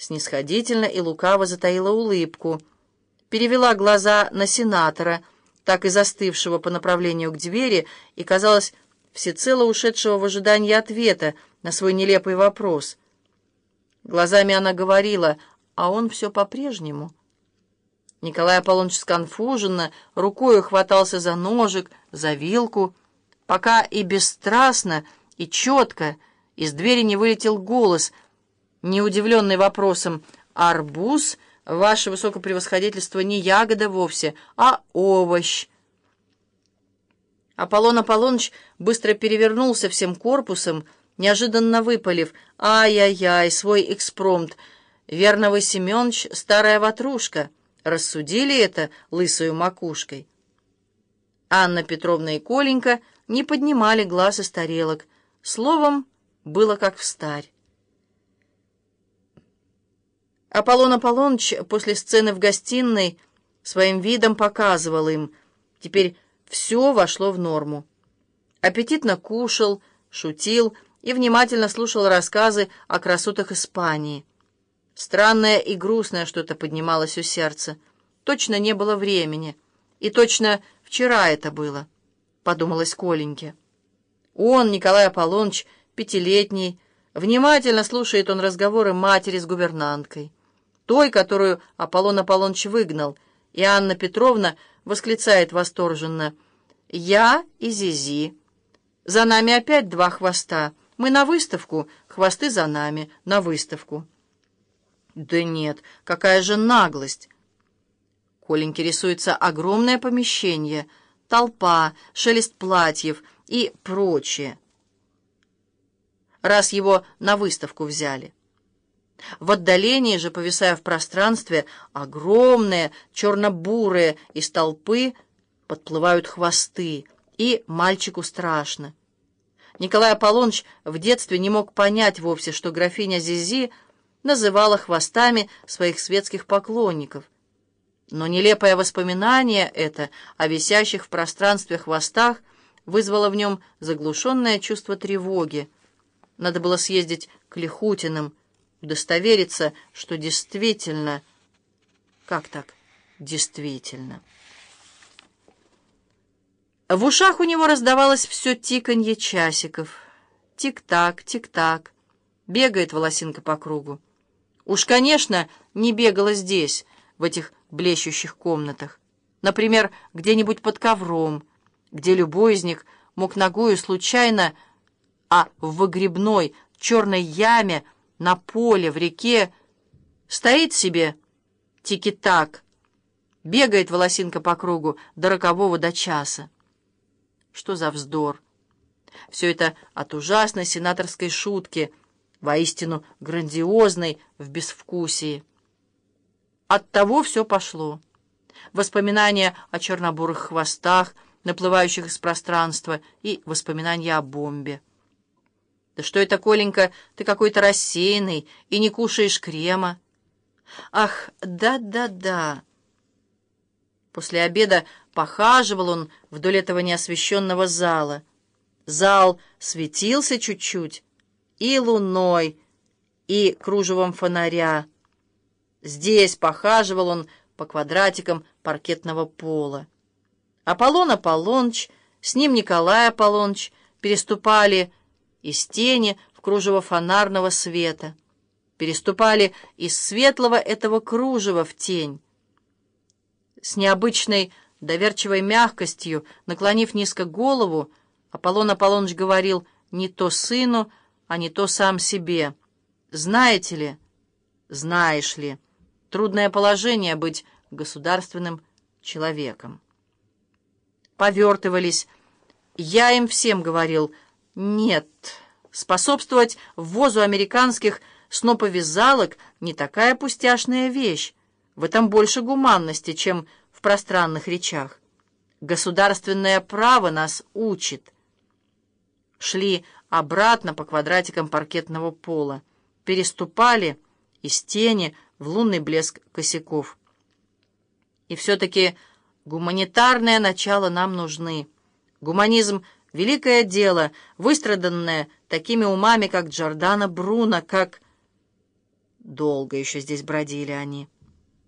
снисходительно и лукаво затаила улыбку, перевела глаза на сенатора, так и застывшего по направлению к двери, и, казалось, всецело ушедшего в ожидании ответа на свой нелепый вопрос. Глазами она говорила, а он все по-прежнему. Николай Аполлоныч сконфуженно рукою хватался за ножик, за вилку, пока и бесстрастно, и четко из двери не вылетел голос, не удивленный вопросом «Арбуз, ваше высокопревосходительство, не ягода вовсе, а овощ». Аполлон Аполлоныч быстро перевернулся всем корпусом, неожиданно выпалив «Ай-яй-яй, свой экспромт! Верно вы, Семенович, старая ватрушка!» Рассудили это лысою макушкой. Анна Петровна и Коленька не поднимали глаз из тарелок. Словом, было как встарь. Аполлон Аполлоныч после сцены в гостиной своим видом показывал им. Теперь все вошло в норму. Аппетитно кушал, шутил и внимательно слушал рассказы о красотах Испании. Странное и грустное что-то поднималось у сердца. Точно не было времени. И точно вчера это было, подумалось Коленьке. Он, Николай Аполлоныч, пятилетний, внимательно слушает он разговоры матери с гувернанткой. Той, которую Аполлон Аполлоныч выгнал, и Анна Петровна восклицает восторженно «Я и Зизи. За нами опять два хвоста. Мы на выставку, хвосты за нами, на выставку». Да нет, какая же наглость! Коленьке рисуется огромное помещение, толпа, шелест платьев и прочее. Раз его на выставку взяли. В отдалении же, повисая в пространстве, огромные, черно-бурые из толпы подплывают хвосты, и мальчику страшно. Николай Аполлоныч в детстве не мог понять вовсе, что графиня Зизи — называла хвостами своих светских поклонников. Но нелепое воспоминание это о висящих в пространстве хвостах вызвало в нем заглушенное чувство тревоги. Надо было съездить к Лихутиным, удостовериться, что действительно... Как так? Действительно. В ушах у него раздавалось все тиканье часиков. Тик-так, тик-так. Бегает волосинка по кругу. Уж, конечно, не бегала здесь, в этих блещущих комнатах. Например, где-нибудь под ковром, где любой из них мог ногою случайно, а в выгребной черной яме, на поле, в реке, стоит себе тики-так, бегает волосинка по кругу до рокового до часа. Что за вздор! Все это от ужасной сенаторской шутки — воистину грандиозной в безвкусии. От того все пошло. Воспоминания о чернобурых хвостах, наплывающих из пространства, и воспоминания о бомбе. «Да что это, Коленька, ты какой-то рассеянный и не кушаешь крема?» «Ах, да-да-да!» После обеда похаживал он вдоль этого неосвещенного зала. Зал светился чуть-чуть, и луной, и кружевом фонаря. Здесь похаживал он по квадратикам паркетного пола. Аполлон Аполлоныч, с ним Николай Аполлоныч переступали из тени в кружево фонарного света, переступали из светлого этого кружева в тень. С необычной доверчивой мягкостью, наклонив низко голову, Аполлон Аполлоныч говорил не то сыну, а не то сам себе. Знаете ли, знаешь ли, трудное положение быть государственным человеком. Повертывались. Я им всем говорил, нет, способствовать ввозу американских сноповязалок не такая пустяшная вещь. В этом больше гуманности, чем в пространных речах. Государственное право нас учит. Шли обратно по квадратикам паркетного пола, переступали из тени в лунный блеск косяков. И все-таки гуманитарное начало нам нужны. Гуманизм — великое дело, выстраданное такими умами, как Джордана Бруно, как... Долго еще здесь бродили они.